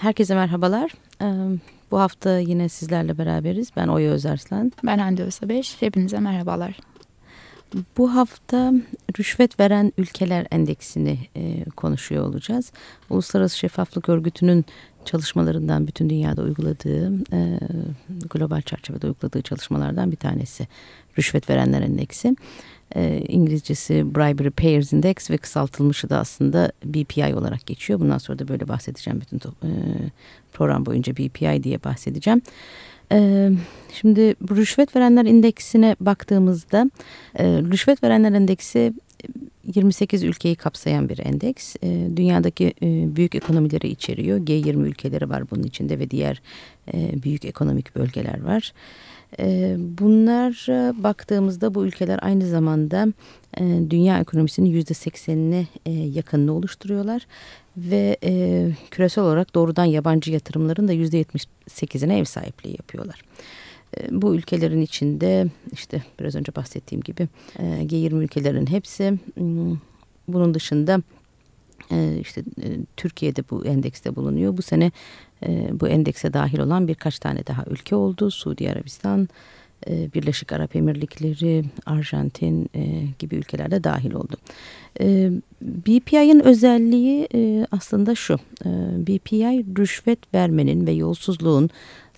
Herkese merhabalar. Bu hafta yine sizlerle beraberiz. Ben Oya Özarslan. Ben Hande Özabeş. Hepinize merhabalar. Bu hafta rüşvet veren ülkeler endeksini e, konuşuyor olacağız. Uluslararası Şeffaflık Örgütü'nün çalışmalarından bütün dünyada uyguladığı, e, global çerçevede uyguladığı çalışmalardan bir tanesi. Rüşvet verenler endeksi. E, İngilizcesi Bribery Payers Index ve kısaltılmışı da aslında BPI olarak geçiyor. Bundan sonra da böyle bahsedeceğim bütün e, program boyunca BPI diye bahsedeceğim. E, şimdi bu rüşvet verenler indeksine baktığımızda e, rüşvet verenler endeksi 28 ülkeyi kapsayan bir endeks. E, dünyadaki e, büyük ekonomileri içeriyor. G20 ülkeleri var bunun içinde ve diğer e, büyük ekonomik bölgeler var. E, bunlar baktığımızda bu ülkeler aynı zamanda e, dünya ekonomisinin yüzde seksenini e, yakınını oluşturuyorlar. Ve e, küresel olarak doğrudan yabancı yatırımların da yüzde yetmiş sekizine ev sahipliği yapıyorlar. Bu ülkelerin içinde işte biraz önce bahsettiğim gibi e, G20 ülkelerin hepsi hmm, bunun dışında işte Türkiye'de bu endekste bulunuyor. Bu sene bu endekse dahil olan birkaç tane daha ülke oldu. Suudi Arabistan, Birleşik Arap Emirlikleri, Arjantin gibi ülkelerde dahil oldu. BPI'nin özelliği aslında şu. BPI rüşvet vermenin ve yolsuzluğun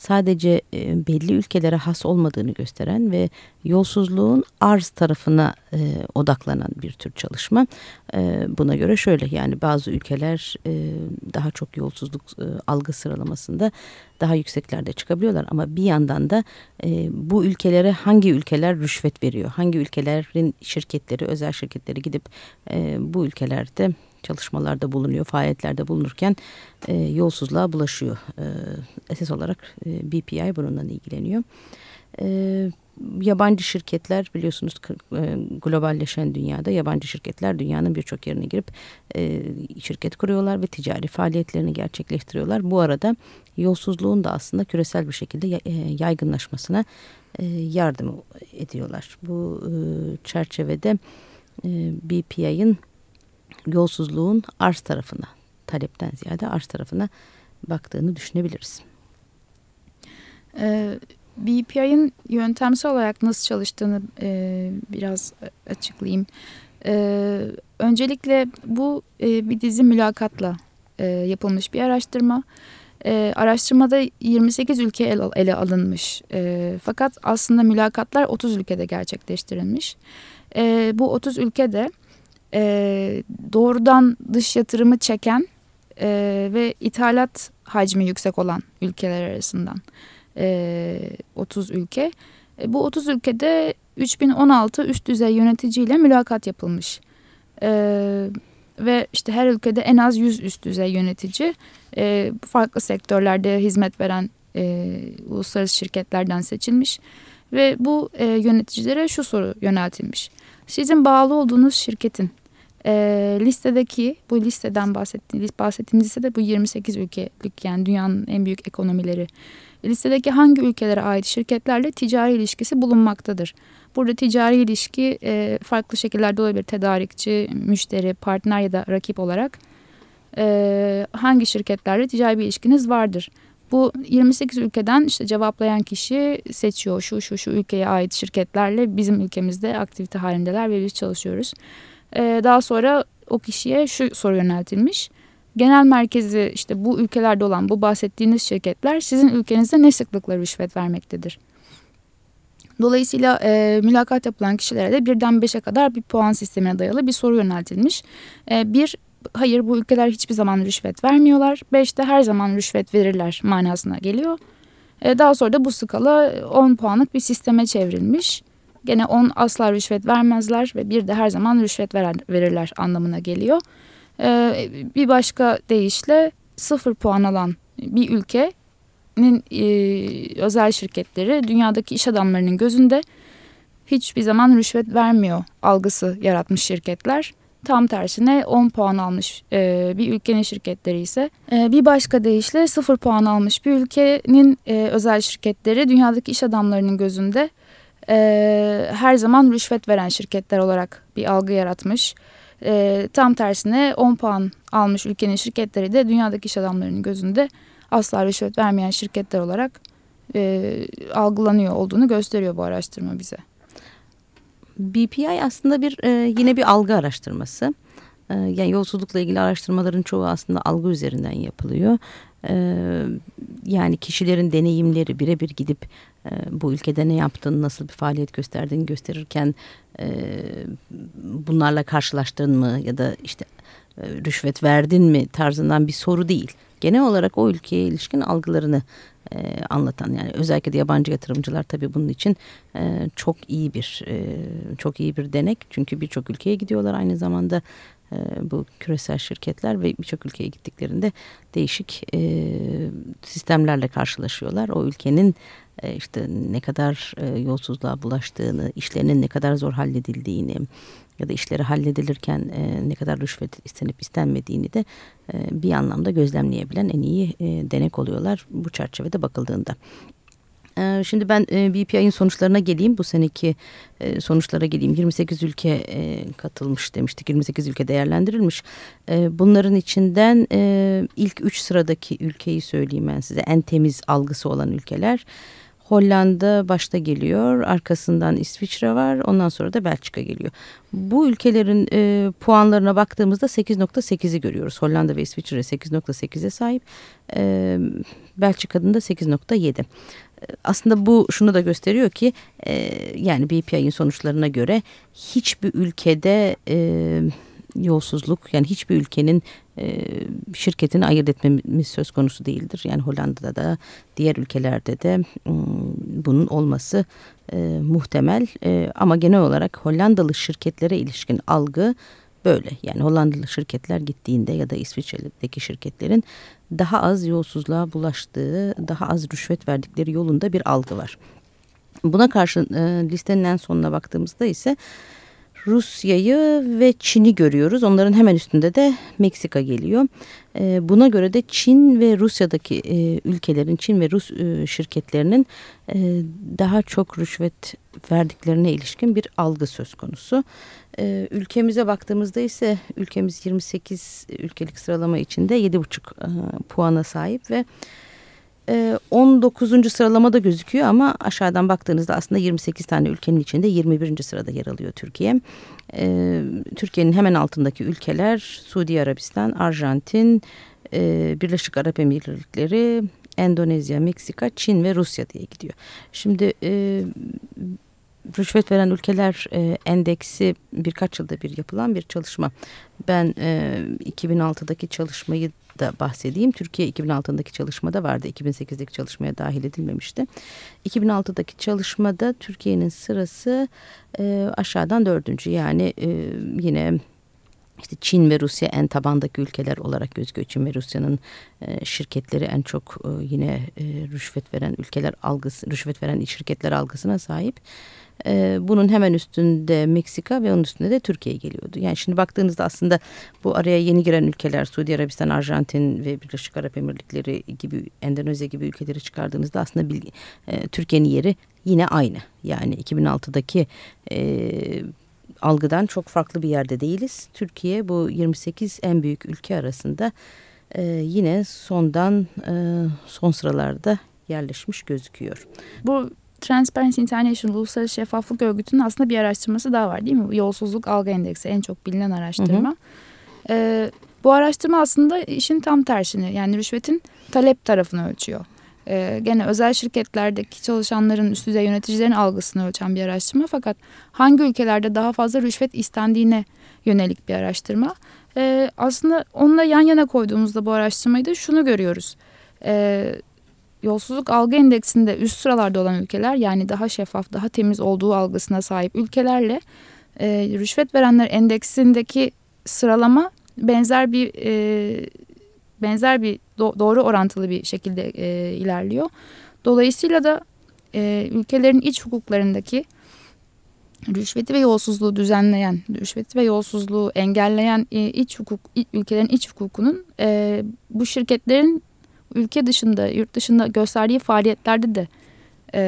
sadece e, belli ülkelere has olmadığını gösteren ve yolsuzluğun arz tarafına e, odaklanan bir tür çalışma. E, buna göre şöyle yani bazı ülkeler daha çok yolsuzluk algı sıralamasında daha yükseklerde çıkabiliyorlar ama bir yandan da bu ülkelere hangi ülkeler rüşvet veriyor? Hangi ülkelerin şirketleri, özel şirketleri gidip bu ülkelerde çalışmalarda bulunuyor, faaliyetlerde bulunurken e, yolsuzluğa bulaşıyor. E, esas olarak e, BPI bununla ilgileniyor. E, yabancı şirketler biliyorsunuz e, globalleşen dünyada yabancı şirketler dünyanın birçok yerine girip e, şirket kuruyorlar ve ticari faaliyetlerini gerçekleştiriyorlar. Bu arada yolsuzluğun da aslında küresel bir şekilde e, yaygınlaşmasına e, yardım ediyorlar. Bu e, çerçevede e, BPI'nin yolsuzluğun arz tarafına, talepten ziyade arz tarafına baktığını düşünebiliriz. Ee, BPI'nin yöntemsel olarak nasıl çalıştığını e, biraz açıklayayım. E, öncelikle bu e, bir dizi mülakatla e, yapılmış bir araştırma. E, araştırmada 28 ülke ele, ele alınmış. E, fakat aslında mülakatlar 30 ülkede gerçekleştirilmiş. E, bu 30 ülkede e, doğrudan dış yatırımı çeken e, ve ithalat hacmi yüksek olan ülkeler arasından e, 30 ülke. E, bu 30 ülkede 3016 üst düzey yöneticiyle mülakat yapılmış. E, ve işte her ülkede en az 100 üst düzey yönetici e, farklı sektörlerde hizmet veren e, uluslararası şirketlerden seçilmiş. Ve bu e, yöneticilere şu soru yöneltilmiş. Sizin bağlı olduğunuz şirketin e, listedeki bu listeden bahsettiğimiz, bahsettiğimiz listede bu 28 ülkelik yani dünyanın en büyük ekonomileri. Listedeki hangi ülkelere ait şirketlerle ticari ilişkisi bulunmaktadır? Burada ticari ilişki e, farklı şekillerde olabilir. Tedarikçi, müşteri, partner ya da rakip olarak e, hangi şirketlerle ticari bir ilişkiniz vardır? Bu 28 ülkeden işte cevaplayan kişi seçiyor şu şu şu ülkeye ait şirketlerle bizim ülkemizde aktivite halindeler ve biz çalışıyoruz. E, daha sonra o kişiye şu soru yöneltilmiş. Genel merkezi işte bu ülkelerde olan bu bahsettiğiniz şirketler sizin ülkenizde ne sıklıkla rüşvet vermektedir? Dolayısıyla e, mülakat yapılan kişilere de birden beşe kadar bir puan sistemine dayalı bir soru yöneltilmiş. E, bir, hayır bu ülkeler hiçbir zaman rüşvet vermiyorlar. Beşte her zaman rüşvet verirler manasına geliyor. E, daha sonra da bu skala 10 puanlık bir sisteme çevrilmiş. Gene 10 asla rüşvet vermezler ve bir de her zaman rüşvet veren, verirler anlamına geliyor. Ee, bir başka deyişle sıfır puan alan bir ülkenin e, özel şirketleri dünyadaki iş adamlarının gözünde hiçbir zaman rüşvet vermiyor algısı yaratmış şirketler. Tam tersine 10 puan almış e, bir ülkenin şirketleri ise e, bir başka deyişle sıfır puan almış bir ülkenin e, özel şirketleri dünyadaki iş adamlarının gözünde e, her zaman rüşvet veren şirketler olarak bir algı yaratmış. E, tam tersine 10 puan almış ülkenin şirketleri de dünyadaki iş adamlarının gözünde asla rüşvet vermeyen şirketler olarak e, algılanıyor olduğunu gösteriyor bu araştırma bize. BPI aslında bir e, yine bir algı araştırması. E, yani yolsuzlukla ilgili araştırmaların çoğu aslında algı üzerinden yapılıyor. Yani kişilerin deneyimleri birebir gidip bu ülkede ne yaptın, nasıl bir faaliyet gösterdiğini gösterirken bunlarla karşılaştın mı ya da işte rüşvet verdin mi tarzından bir soru değil. Genel olarak o ülkeye ilişkin algılarını anlatan yani özellikle de yabancı yatırımcılar tabii bunun için çok iyi bir çok iyi bir denek çünkü birçok ülkeye gidiyorlar aynı zamanda bu küresel şirketler ve birçok ülkeye gittiklerinde değişik e, sistemlerle karşılaşıyorlar o ülkenin e, işte ne kadar e, yolsuzluğa bulaştığını işlerinin ne kadar zor halledildiğini ya da işleri halledilirken e, ne kadar rüşvet istenip istenmediğini de e, bir anlamda gözlemleyebilen en iyi e, denek oluyorlar bu çerçevede bakıldığında. E, şimdi ben e, BPI'nin sonuçlarına geleyim. Bu seneki e, sonuçlara geleyim. 28 ülke katılmış demiştik. 28 ülke değerlendirilmiş. Bunların içinden ilk 3 sıradaki ülkeyi söyleyeyim ben size. En temiz algısı olan ülkeler. Hollanda başta geliyor. Arkasından İsviçre var. Ondan sonra da Belçika geliyor. Bu ülkelerin e, puanlarına baktığımızda 8.8'i görüyoruz. Hollanda ve İsviçre 8.8'e sahip. E, Belçika'nın da 8.7. Aslında bu şunu da gösteriyor ki e, yani BPI'nin sonuçlarına göre hiçbir ülkede... E, yolsuzluk yani hiçbir ülkenin e, şirketini ayırt etmemiz söz konusu değildir. Yani Hollanda'da da diğer ülkelerde de bunun olması muhtemel ama genel olarak Hollandalı şirketlere ilişkin algı böyle. Yani Hollandalı şirketler gittiğinde ya da İsviçre'deki şirketlerin daha az yolsuzluğa bulaştığı, daha az rüşvet verdikleri yolunda bir algı var. Buna karşı e, listenin en sonuna baktığımızda ise Rusya'yı ve Çin'i görüyoruz. Onların hemen üstünde de Meksika geliyor. E, buna göre de Çin ve Rusya'daki e, ülkelerin, Çin ve Rus e, şirketlerinin e, daha çok rüşvet verdiklerine ilişkin bir algı söz konusu. Ülkemize baktığımızda ise ülkemiz 28 ülkelik sıralama içinde 7,5 e, puana sahip ve 19. Ee, sıralamada gözüküyor ama aşağıdan baktığınızda aslında 28 tane ülkenin içinde 21. sırada yer alıyor Türkiye. Ee, Türkiye'nin hemen altındaki ülkeler Suudi Arabistan, Arjantin, e, Birleşik Arap Emirlikleri, Endonezya, Meksika, Çin ve Rusya diye gidiyor. Şimdi e, rüşvet veren ülkeler e, endeksi birkaç yılda bir yapılan bir çalışma. Ben e, 2006'daki çalışmayı da bahsedeyim. Türkiye 2006'daki çalışmada vardı. 2008'deki çalışmaya dahil edilmemişti. 2006'daki çalışmada Türkiye'nin sırası e, aşağıdan dördüncü. Yani e, yine işte Çin ve Rusya en tabandaki ülkeler olarak gözüküyor. Çin ve Rusya'nın e, şirketleri en çok e, yine e, rüşvet veren ülkeler algısı, rüşvet veren şirketler algısına sahip. E, bunun hemen üstünde Meksika ve onun üstünde de Türkiye geliyordu. Yani şimdi baktığınızda aslında bu araya yeni giren ülkeler Suudi Arabistan, Arjantin ve Birleşik Arap Emirlikleri gibi Endonezya gibi ülkeleri çıkardığınızda aslında e, Türkiye'nin yeri yine aynı. Yani 2006'daki e, algıdan çok farklı bir yerde değiliz. Türkiye bu 28 en büyük ülke arasında e, yine sondan e, son sıralarda yerleşmiş gözüküyor. Bu Transparency International Uluslararası Şeffaflık Örgütü'nün aslında bir araştırması daha var değil mi? Yolsuzluk Algı Endeksi en çok bilinen araştırma. Hı hı. Ee, bu araştırma aslında işin tam tersini yani rüşvetin talep tarafını ölçüyor. Ee, gene özel şirketlerdeki çalışanların üst düzey yöneticilerin algısını ölçen bir araştırma. Fakat hangi ülkelerde daha fazla rüşvet istendiğine yönelik bir araştırma. Ee, aslında onunla yan yana koyduğumuzda bu araştırmayı da şunu görüyoruz. Ee, yolsuzluk algı endeksinde üst sıralarda olan ülkeler yani daha şeffaf, daha temiz olduğu algısına sahip ülkelerle e, rüşvet verenler endeksindeki sıralama benzer bir e, benzer bir do doğru orantılı bir şekilde e, ilerliyor. Dolayısıyla da e, ülkelerin iç hukuklarındaki rüşveti ve yolsuzluğu düzenleyen, rüşveti ve yolsuzluğu engelleyen e, iç hukuk ülkelerin iç hukukunun e, bu şirketlerin ülke dışında, yurt dışında gösterdiği faaliyetlerde de e,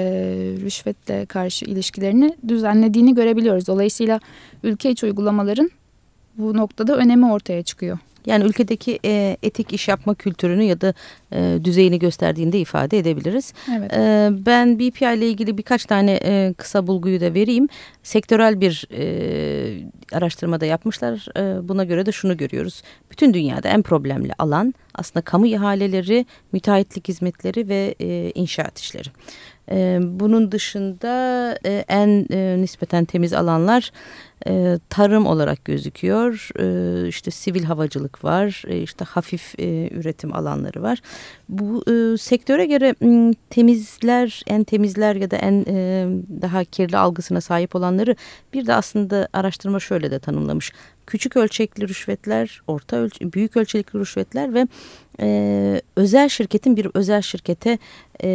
rüşvetle karşı ilişkilerini düzenlediğini görebiliyoruz. Dolayısıyla ülke içi uygulamaların bu noktada önemi ortaya çıkıyor. Yani ülkedeki e, etik iş yapma kültürünü ya da e, düzeyini gösterdiğinde ifade edebiliriz. Evet. E, ben BPI ile ilgili birkaç tane e, kısa bulguyu da vereyim. Sektörel bir e, araştırmada yapmışlar. E, buna göre de şunu görüyoruz. Bütün dünyada en problemli alan aslında kamu ihaleleri, müteahhitlik hizmetleri ve e, inşaat işleri. Bunun dışında en nispeten temiz alanlar tarım olarak gözüküyor. İşte sivil havacılık var, işte hafif üretim alanları var. Bu sektöre göre temizler, en temizler ya da en daha kirli algısına sahip olanları bir de aslında araştırma şöyle de tanımlamış. Küçük ölçekli rüşvetler, orta ölçü, büyük ölçekli rüşvetler ve e, özel şirketin bir özel şirkete e,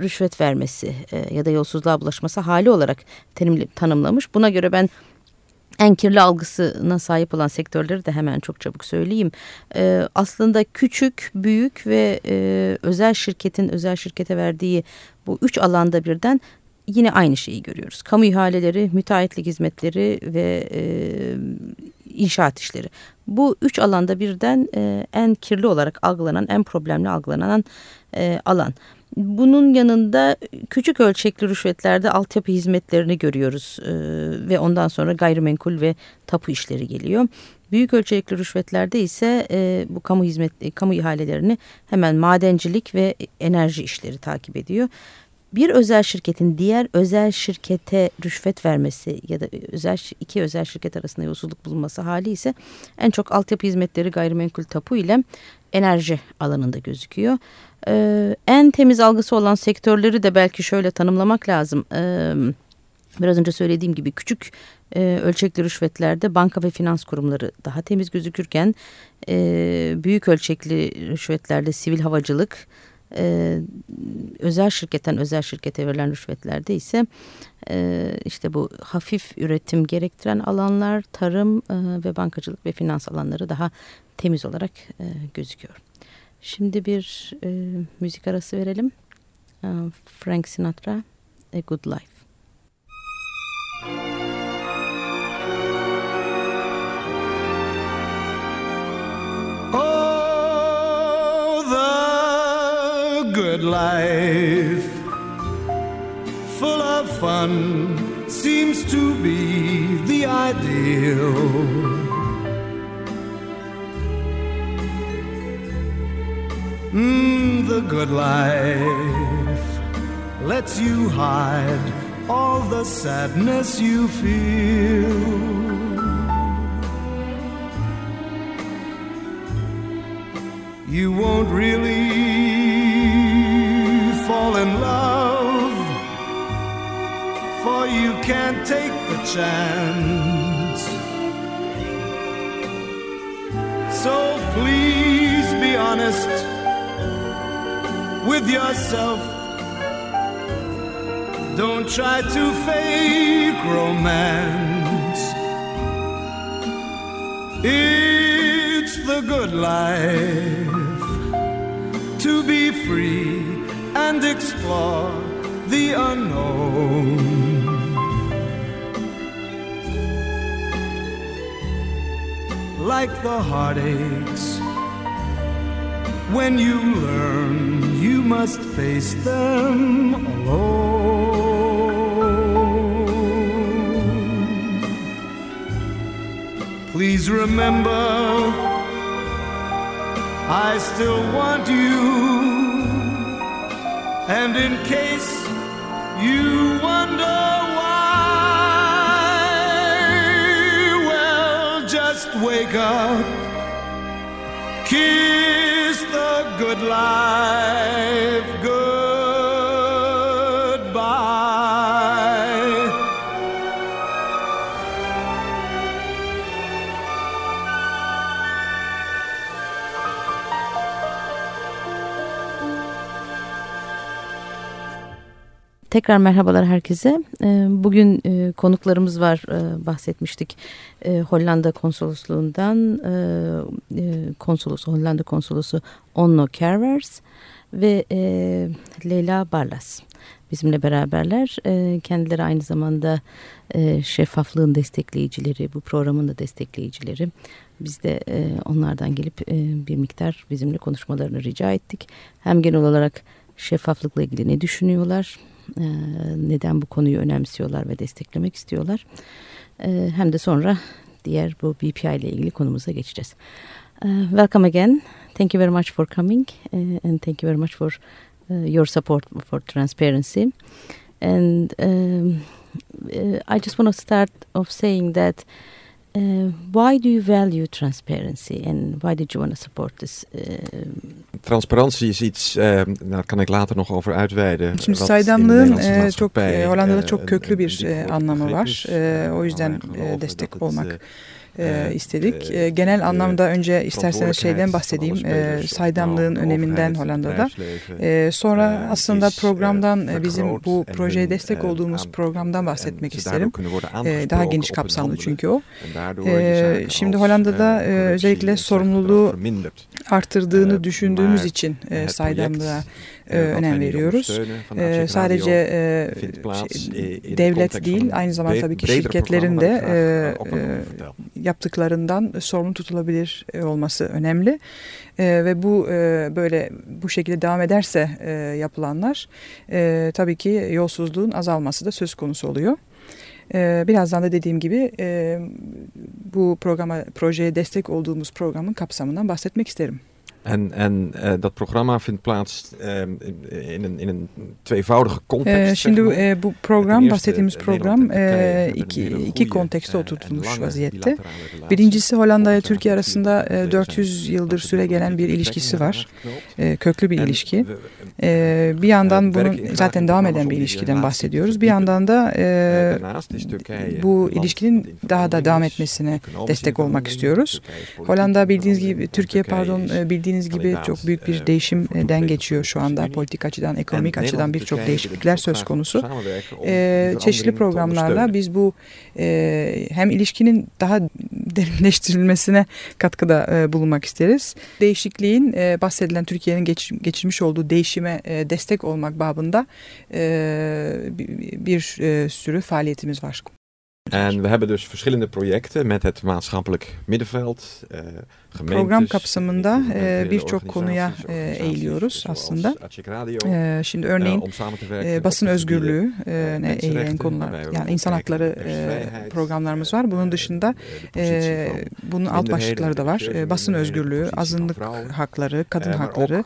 rüşvet vermesi e, ya da yolsuzluğa bulaşması hali olarak tanımlamış. Buna göre ben en kirli algısına sahip olan sektörleri de hemen çok çabuk söyleyeyim. Ee, aslında küçük, büyük ve e, özel şirketin özel şirkete verdiği bu üç alanda birden yine aynı şeyi görüyoruz. Kamu ihaleleri, müteahhitlik hizmetleri ve e, inşaat işleri. Bu üç alanda birden e, en kirli olarak algılanan, en problemli algılanan e, alan. Bunun yanında küçük ölçekli rüşvetlerde altyapı hizmetlerini görüyoruz e, ve ondan sonra gayrimenkul ve tapu işleri geliyor. Büyük ölçekli rüşvetlerde ise e, bu kamu hizmet kamu ihalelerini hemen madencilik ve enerji işleri takip ediyor. Bir özel şirketin diğer özel şirkete rüşvet vermesi ya da özel iki özel şirket arasında yolsuzluk bulunması hali ise en çok altyapı hizmetleri gayrimenkul tapu ile enerji alanında gözüküyor. Ee, en temiz algısı olan sektörleri de belki şöyle tanımlamak lazım. Ee, biraz önce söylediğim gibi küçük e, ölçekli rüşvetlerde banka ve finans kurumları daha temiz gözükürken e, büyük ölçekli rüşvetlerde sivil havacılık, e, özel şirketten özel şirkete verilen rüşvetlerde ise e, işte bu hafif üretim gerektiren alanlar, tarım e, ve bankacılık ve finans alanları daha temiz olarak e, gözüküyor. Şimdi bir e, müzik arası verelim. E, Frank Sinatra, A Good Life. Life, full of fun, seems to be the ideal. Mm, the good life lets you hide all the sadness you feel. You won't really you can't take the chance. So please be honest with yourself. Don't try to fake romance. It's the good life to be free and explore the unknown. Like the heartaches when you learn, you must face them alone. Please remember, I still want you. And in case you wonder Tekrar merhabalar herkese. Ee, bugün e, konuklarımız var e, bahsetmiştik. E, Hollanda konsolosluğundan konsolos Hollanda konsolosu Onno Kervers ve Leyla Barlas bizimle beraberler. Kendileri aynı zamanda şeffaflığın destekleyicileri, bu programın da destekleyicileri. Biz de onlardan gelip bir miktar bizimle konuşmalarını rica ettik. Hem genel olarak şeffaflıkla ilgili ne düşünüyorlar, e, neden bu konuyu önemsiyorlar ve desteklemek istiyorlar. E, hem de sonra diğer bu BPI ile ilgili konumuza geçeceğiz. Uh, welcome again. Thank you very much for coming and thank you very much for your support for transparency. And um, I just want to start off saying that uh, why do you value transparency and why did you want to support this? Uh, Transparantie is iets, uh, nou, daar kan ik later nog over uitweiden. Şimdi saydamlığın e, çok e, Hollanda'da çok köklü bir e, anlamı var. E, o yüzden e, destek olmak e, istedik. E, genel anlamda önce isterseniz şeyden bahsedeyim. E, saydamlığın öneminden Hollanda'da. E, sonra aslında programdan e, bizim bu projeye destek olduğumuz programdan bahsetmek isterim. E, daha geniş kapsamlı çünkü o. E, şimdi Hollanda'da e, özellikle sorumluluğu arttırdığını düşündüğümüz için e, saydamlığa e, önem veriyoruz. E, sadece e, şey, devlet değil aynı zamanda tabii ki şirketlerin de e, e, yaptıklarından sorumlu tutulabilir e, olması önemli. E, ve bu e, böyle bu şekilde devam ederse e, yapılanlar e, tabii ki yolsuzluğun azalması da söz konusu oluyor. E, birazdan da dediğim gibi e, bu programa projeye destek olduğumuz programın kapsamından bahsetmek isterim. En, en uh, dat programma vindt plaats uh, in, een, in een tweevoudige context. Uh, şimdi zeg bu program, bahsettiğimiz program e, iki, iki kontekste oturtulmuş vaziyette. Birincisi Hollanda ile Türkiye arasında e, 400 yıldır süre gelen bir ilişkisi var. E, köklü bir ilişki. E, bir yandan bunun zaten devam eden bir ilişkiden bahsediyoruz. Bir yandan da e, bu ilişkinin daha da devam etmesine destek olmak istiyoruz. Hollanda bildiğiniz gibi, Türkiye pardon bildiğiniz Bildiğiniz gibi çok büyük bir değişimden geçiyor şu anda. Politik açıdan, ekonomik açıdan birçok değişiklikler söz konusu. Ee, çeşitli programlarla biz bu e, hem ilişkinin daha derinleştirilmesine katkıda e, bulunmak isteriz. Değişikliğin e, bahsedilen Türkiye'nin geç, geçirmiş olduğu değişime e, destek olmak babında e, bir, bir e, sürü faaliyetimiz var. En we hebben dus verschillende projecten met het maatschappelijk middenveld. Uh, Program kapsamında e, birçok konuya e, eğiliyoruz aslında. E, şimdi örneğin e, basın özgürlüğü e, ne eğilen konular yani insan hakları e, programlarımız var. Bunun dışında e, bunun alt başlıkları da var. E, basın özgürlüğü, azınlık hakları, kadın hakları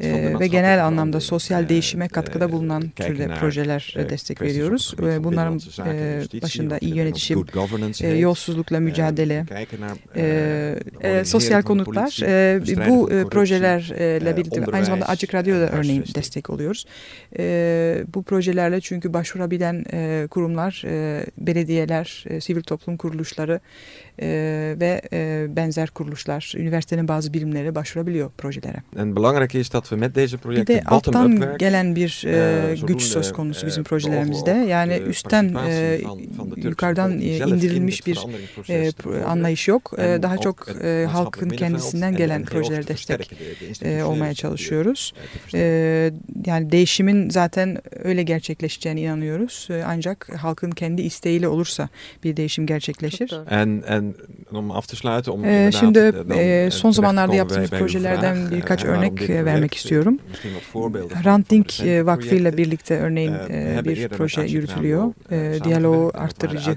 e, ve genel anlamda sosyal değişime katkıda bulunan türde projeler destek veriyoruz. E, bunların e, başında iyi yönetişim, e, yolsuzlukla mücadele, e, e, sosyal konutlar. E, bu e, projelerle birlikte aynı zamanda Açık Radyo'da örneğin destek oluyoruz. E, bu projelerle çünkü başvurabilen e, kurumlar, e, belediyeler, e, sivil toplum kuruluşları e, ve e, benzer kuruluşlar, üniversitenin bazı birimleri başvurabiliyor projelere. En belangrijk is dat we met deze projecten bir de alttan gelen bir e, güç söz konusu bizim projelerimizde. Yani üstten e, yukarıdan indirilmiş bir e, anlayış yok. E, daha çok e, halkın kendisinden gelen projelere destek e, olmaya çalışıyoruz. E, yani değişimin zaten öyle gerçekleşeceğine inanıyoruz. Ancak halkın kendi isteğiyle olursa bir değişim gerçekleşir. En, en om af te sluiten, om e, Şimdi e, son zamanlarda yaptığımız projelerden birkaç örnek vermek istiyorum. Ranting Vakfı ile birlikte örneğin bir proje yürütülüyor. Diyaloğu arttırıcı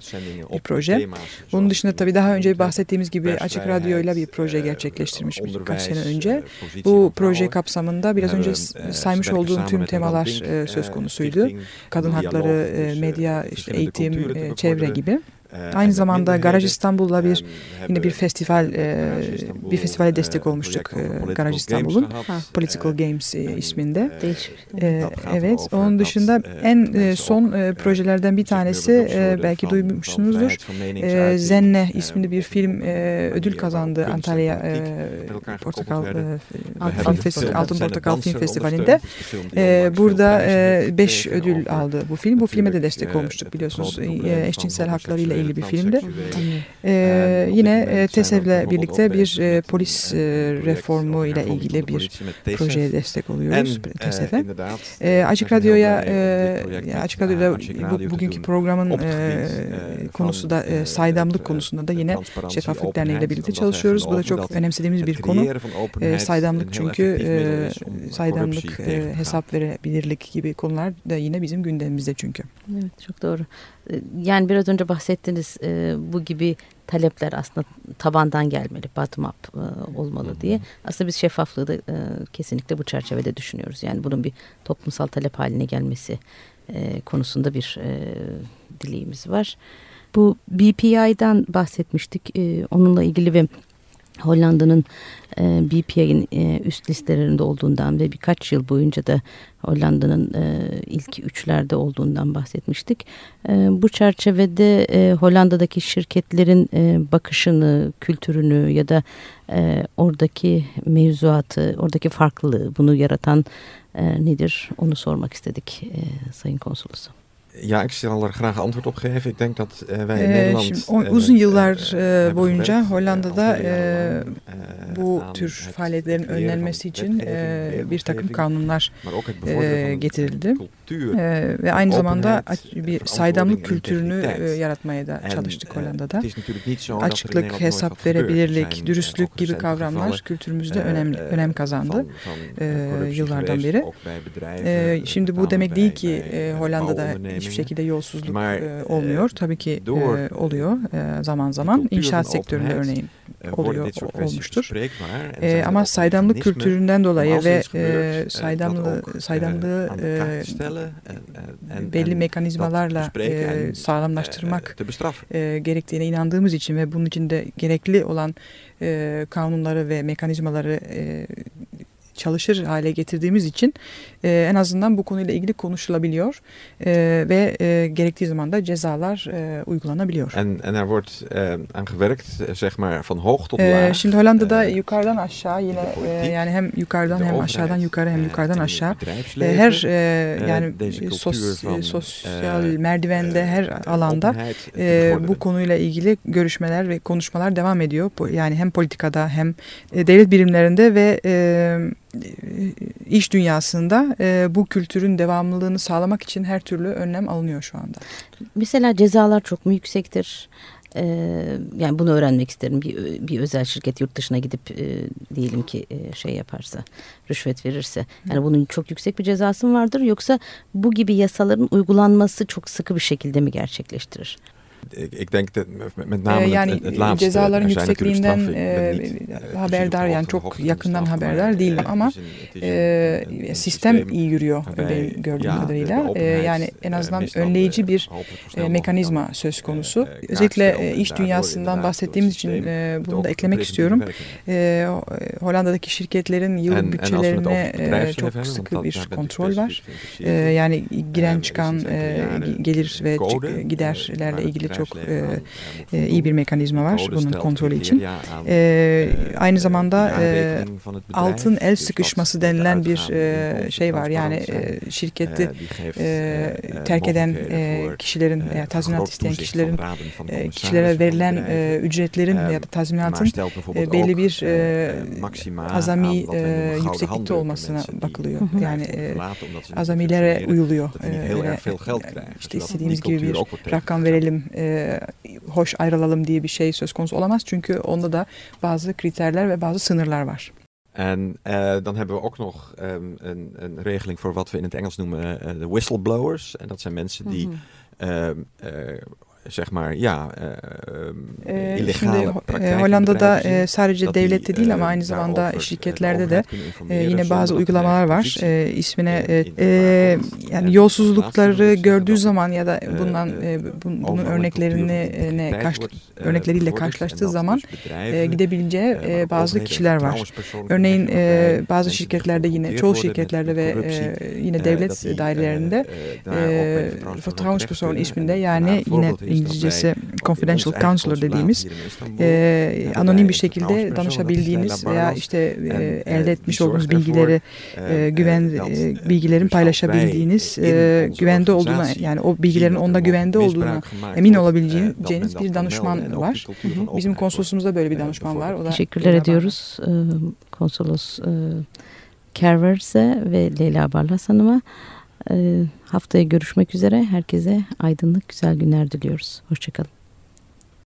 bir proje. Bunun dışında tabii daha önce bahsettiğimiz gibi Açık Radyo ile bir proje gerçekleştirmiş birkaç sene önce. Bu proje kapsamında biraz önce saymış olduğum tüm temalar söz konusuydu. Kadın hakları, medya, işte eğitim, çevre gibi. Aynı zamanda Garaj İstanbul'la bir yine bir festival bir festivale destek olmuştuk Garaj İstanbul'un Political Games isminde. Evet, onun dışında en son projelerden bir tanesi belki duymuşsunuzdur. Zenne isminde bir film ödül kazandı Antalya Portakal Film Festivali, Altın Portakal Film Festivali'nde. Burada beş ödül aldı bu film. Bu filme de destek olmuştuk biliyorsunuz. Eşcinsel haklarıyla ile ilgili bir filmdi. E, yine e, TESEV'le birlikte bir e, polis e, reformu ile ilgili bir projeye destek oluyoruz TESEV'e. E, Açık Radyo'ya e, Açık Radyo'da bu, bugünkü programın e, konusu da e, saydamlık konusunda da yine Şeffaflık Derneği ile birlikte çalışıyoruz. Bu da çok önemsediğimiz bir konu. E, saydamlık çünkü e, saydamlık, e, hesap verebilirlik gibi konular da yine bizim gündemimizde çünkü. Evet çok doğru. Yani biraz önce bahsettiniz e, bu gibi talepler aslında tabandan gelmeli, bottom up e, olmalı diye. Aslında biz şeffaflığı da e, kesinlikle bu çerçevede düşünüyoruz. Yani bunun bir toplumsal talep haline gelmesi e, konusunda bir e, dileğimiz var. Bu BPI'den bahsetmiştik. E, onunla ilgili ve Hollanda'nın e, BPI'nin e, üst listelerinde olduğundan ve birkaç yıl boyunca da Hollanda'nın e, ilk üçlerde olduğundan bahsetmiştik. E, bu çerçevede e, Hollanda'daki şirketlerin e, bakışını, kültürünü ya da e, oradaki mevzuatı, oradaki farklılığı bunu yaratan e, nedir onu sormak istedik e, Sayın Konsolosum. Ja, ik zal er graag antwoord op geven. Ik denk dat uh, wij in Nederland... Şimdi, uzun yıllar uh, boyunca Hollanda'da uh, bu tür faaliyetlerin önlenmesi için uh, bir takım kanunlar uh, getirildi. Uh, ve aynı zamanda bir saydamlık kültürünü uh, yaratmaya da çalıştık Hollanda'da. Açıklık, hesap verebilirlik, dürüstlük gibi kavramlar kültürümüzde önemli, önem kazandı uh, yıllardan beri. Uh, şimdi bu demek değil ki uh, Hollanda'da hiçbir şekilde yolsuzluk e, olmuyor. Tabii ki e, oluyor e, zaman zaman. İnşaat sektöründe örneğin oluyor, olmuştur. E, ama saydamlık kültüründen dolayı ve e, saydamlı, saydamlığı e, belli mekanizmalarla e, sağlamlaştırmak e, gerektiğine inandığımız için ve bunun için de gerekli olan e, kanunları ve mekanizmaları e, çalışır hale getirdiğimiz için e, en azından bu konuyla ilgili konuşulabiliyor e, ve e, gerektiği zaman da cezalar e, uygulanabiliyor. En, en er wordt e, aan gewerkt, zeg maar van hoog tot laag. E, şimdi Hollanda'da e, yukarıdan aşağı yine e, yani hem yukarıdan hem aşağıdan yukarı hem yukarıdan aşağı e, her e, yani sos, sosyal merdivende her alanda e, bu konuyla ilgili görüşmeler ve konuşmalar devam ediyor. Yani hem politikada hem e, devlet birimlerinde ve e, iş dünyasında e, bu kültürün devamlılığını sağlamak için her türlü önlem alınıyor şu anda. Mesela cezalar çok mu yüksektir? Ee, yani bunu öğrenmek isterim. Bir, bir özel şirket yurt dışına gidip e, diyelim ki e, şey yaparsa, rüşvet verirse. Yani bunun çok yüksek bir cezası mı vardır? Yoksa bu gibi yasaların uygulanması çok sıkı bir şekilde mi gerçekleştirir? İk denk dat met name yani het, het laatste. cezaların yüksekliğinden e, haberdar yani çok yakından haberdar değilim ama e, sistem iyi yürüyor benim gördüğüm kadarıyla. E, yani en azından önleyici bir e, mekanizma söz konusu. Özellikle e, iş dünyasından bahsettiğimiz için e, bunu da eklemek istiyorum. E, Hollanda'daki şirketlerin yıl bütçelerine e, çok sıkı bir kontrol var. E, yani giren çıkan e, gelir ve giderlerle ilgili çok e, e, iyi bir mekanizma var bunun kontrolü için. E, aynı zamanda e, altın el sıkışması denilen bir e, şey var. Yani e, şirketi e, terk eden e, kişilerin veya tazminat isteyen kişilerin e, kişilere verilen e, ücretlerin ya da tazminatın e, belli bir e, azami e, yükseklikte olmasına bakılıyor. Yani e, azamilere uyuluyor. E, işte istediğimiz gibi bir rakam verelim e, hoş ayrılalım diye bir şey söz konusu olamaz. Çünkü onda da bazı kriterler ve bazı sınırlar var. En uh, dan hebben we ook nog um, een, een, regeling voor wat we in het Engels noemen uh, de whistleblowers. En dat zijn mensen die mm -hmm. uh, zeg maar ja e, illegale Şimdi, Hollanda'da e, sadece devlette değil ama aynı zamanda şirketlerde de e, yine bazı uygulamalar var. E, ismine e, e, yani yolsuzlukları gördüğü zaman ya da bundan e, bun, bunun örneklerini ne karşı, örnekleriyle karşılaştığı zaman e, gidebileceği e, bazı kişiler var. Örneğin e, bazı şirketlerde yine çoğu şirketlerde ve e, yine devlet dairelerinde e, Vertrauensperson isminde yani yine İngilizcesi confidential counselor dediğimiz e, anonim bir şekilde danışabildiğiniz veya işte e, elde etmiş olduğunuz bilgileri e, güven e, bilgilerin paylaşabildiğiniz e, güvende olduğuna yani o bilgilerin onda güvende olduğuna emin olabileceğiniz bir danışman var. Bizim konsolosumuzda böyle bir danışman var. O da Teşekkürler ediyoruz konsolos Carvers'e ve Leyla Barlas Hanım'a. Haftaya görüşmek üzere. Herkese aydınlık güzel günler diliyoruz. Hoşçakalın.